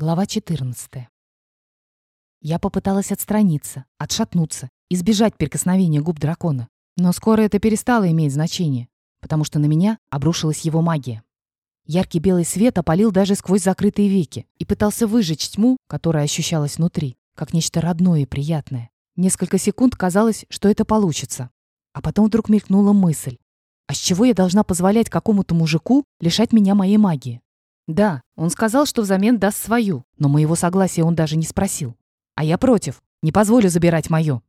Глава 14. Я попыталась отстраниться, отшатнуться, избежать прикосновения губ дракона. Но скоро это перестало иметь значение, потому что на меня обрушилась его магия. Яркий белый свет опалил даже сквозь закрытые веки и пытался выжечь тьму, которая ощущалась внутри, как нечто родное и приятное. Несколько секунд казалось, что это получится. А потом вдруг мелькнула мысль. А с чего я должна позволять какому-то мужику лишать меня моей магии? Да, он сказал, что взамен даст свою, но моего согласия он даже не спросил. А я против, не позволю забирать мое.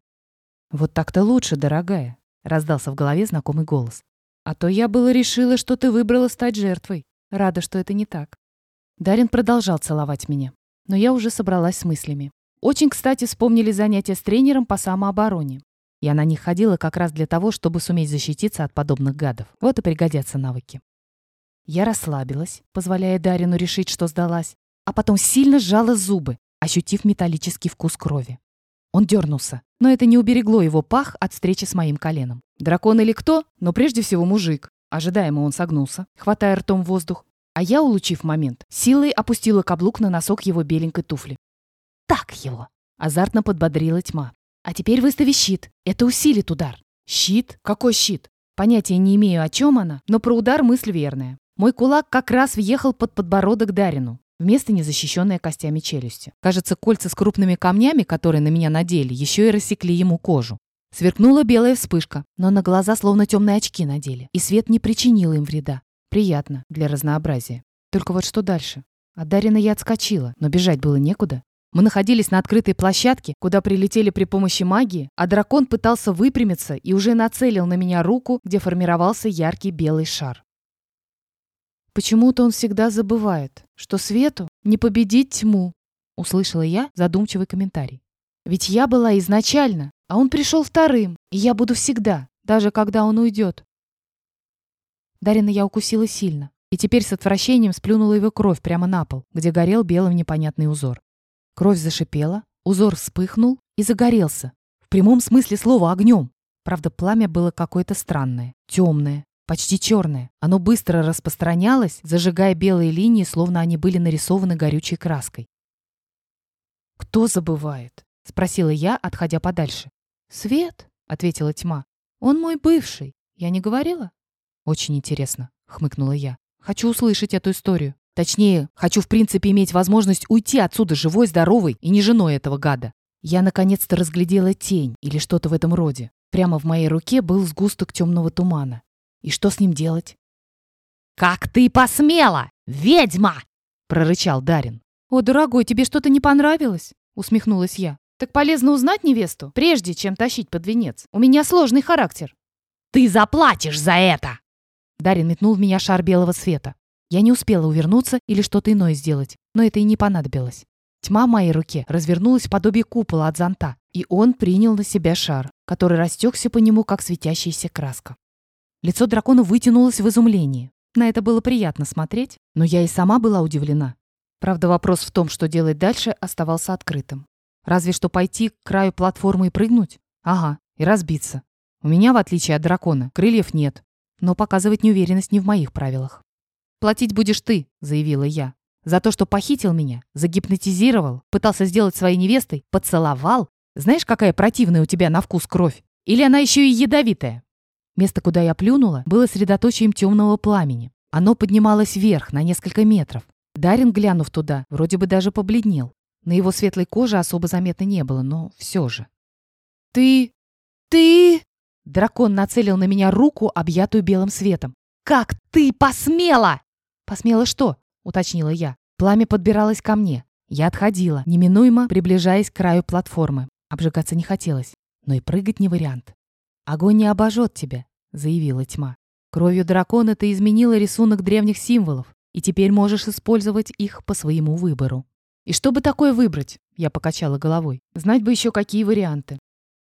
Вот так-то лучше, дорогая, раздался в голове знакомый голос. А то я было решила, что ты выбрала стать жертвой. Рада, что это не так. Дарин продолжал целовать меня, но я уже собралась с мыслями. Очень, кстати, вспомнили занятия с тренером по самообороне. Я на них ходила как раз для того, чтобы суметь защититься от подобных гадов. Вот и пригодятся навыки. Я расслабилась, позволяя Дарину решить, что сдалась, а потом сильно сжала зубы, ощутив металлический вкус крови. Он дернулся, но это не уберегло его пах от встречи с моим коленом. Дракон или кто, но прежде всего мужик. Ожидаемо он согнулся, хватая ртом воздух, а я, улучив момент, силой опустила каблук на носок его беленькой туфли. «Так его!» — азартно подбодрила тьма. «А теперь выстави щит. Это усилит удар». «Щит? Какой щит?» Понятия не имею, о чем она, но про удар мысль верная. Мой кулак как раз въехал под подбородок Дарину, вместо незащищенной костями челюсти. Кажется, кольца с крупными камнями, которые на меня надели, еще и рассекли ему кожу. Сверкнула белая вспышка, но на глаза словно темные очки надели, и свет не причинил им вреда. Приятно, для разнообразия. Только вот что дальше? От Дарина я отскочила, но бежать было некуда. Мы находились на открытой площадке, куда прилетели при помощи магии, а дракон пытался выпрямиться и уже нацелил на меня руку, где формировался яркий белый шар. Почему-то он всегда забывает, что свету не победить тьму, услышала я задумчивый комментарий. Ведь я была изначально, а он пришел вторым, и я буду всегда, даже когда он уйдет. Дарина я укусила сильно, и теперь с отвращением сплюнула его кровь прямо на пол, где горел белым непонятный узор. Кровь зашипела, узор вспыхнул и загорелся. В прямом смысле слова огнем. Правда, пламя было какое-то странное, темное, почти черное. Оно быстро распространялось, зажигая белые линии, словно они были нарисованы горючей краской. «Кто забывает?» — спросила я, отходя подальше. «Свет», — ответила тьма. «Он мой бывший. Я не говорила?» «Очень интересно», — хмыкнула я. «Хочу услышать эту историю. Точнее, хочу в принципе иметь возможность уйти отсюда живой, здоровой и не женой этого гада». Я наконец-то разглядела тень или что-то в этом роде. Прямо в моей руке был сгусток темного тумана. И что с ним делать? «Как ты посмела, ведьма!» — прорычал Дарин. «О, дорогой, тебе что-то не понравилось?» — усмехнулась я. «Так полезно узнать невесту, прежде чем тащить под венец. У меня сложный характер». «Ты заплатишь за это!» Дарин метнул в меня шар белого света. Я не успела увернуться или что-то иное сделать, но это и не понадобилось. Тьма в моей руке развернулась в подобие купола от зонта, и он принял на себя шар, который растекся по нему, как светящаяся краска. Лицо дракона вытянулось в изумлении. На это было приятно смотреть, но я и сама была удивлена. Правда, вопрос в том, что делать дальше, оставался открытым. Разве что пойти к краю платформы и прыгнуть? Ага, и разбиться. У меня, в отличие от дракона, крыльев нет. Но показывать неуверенность не в моих правилах. «Платить будешь ты», — заявила я. «За то, что похитил меня, загипнотизировал, пытался сделать своей невестой, поцеловал. Знаешь, какая противная у тебя на вкус кровь? Или она еще и ядовитая?» Место, куда я плюнула, было средоточием темного пламени. Оно поднималось вверх на несколько метров. Дарин, глянув туда, вроде бы даже побледнел. На его светлой коже особо заметно не было, но все же. «Ты... ты...» Дракон нацелил на меня руку, объятую белым светом. «Как ты посмела?» «Посмела что?» — уточнила я. Пламя подбиралось ко мне. Я отходила, неминуемо приближаясь к краю платформы. Обжигаться не хотелось, но и прыгать не вариант. Огонь не обожжет тебя, — заявила тьма. «Кровью дракона ты изменила рисунок древних символов, и теперь можешь использовать их по своему выбору». «И что бы такое выбрать?» — я покачала головой. «Знать бы еще какие варианты».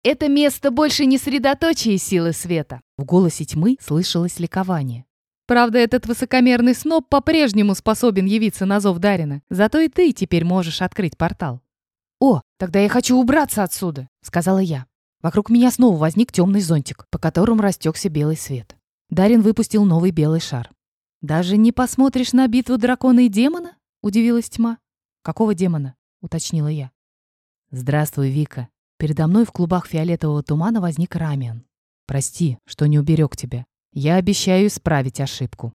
«Это место больше не средоточие силы света!» В голосе тьмы слышалось ликование. Правда, этот высокомерный сноб по-прежнему способен явиться на зов Дарина. Зато и ты теперь можешь открыть портал. «О, тогда я хочу убраться отсюда», — сказала я. Вокруг меня снова возник темный зонтик, по которому растекся белый свет. Дарин выпустил новый белый шар. «Даже не посмотришь на битву дракона и демона?» — удивилась тьма. «Какого демона?» — уточнила я. «Здравствуй, Вика». Передо мной в клубах фиолетового тумана возник Рамиан. «Прости, что не уберег тебя. Я обещаю исправить ошибку».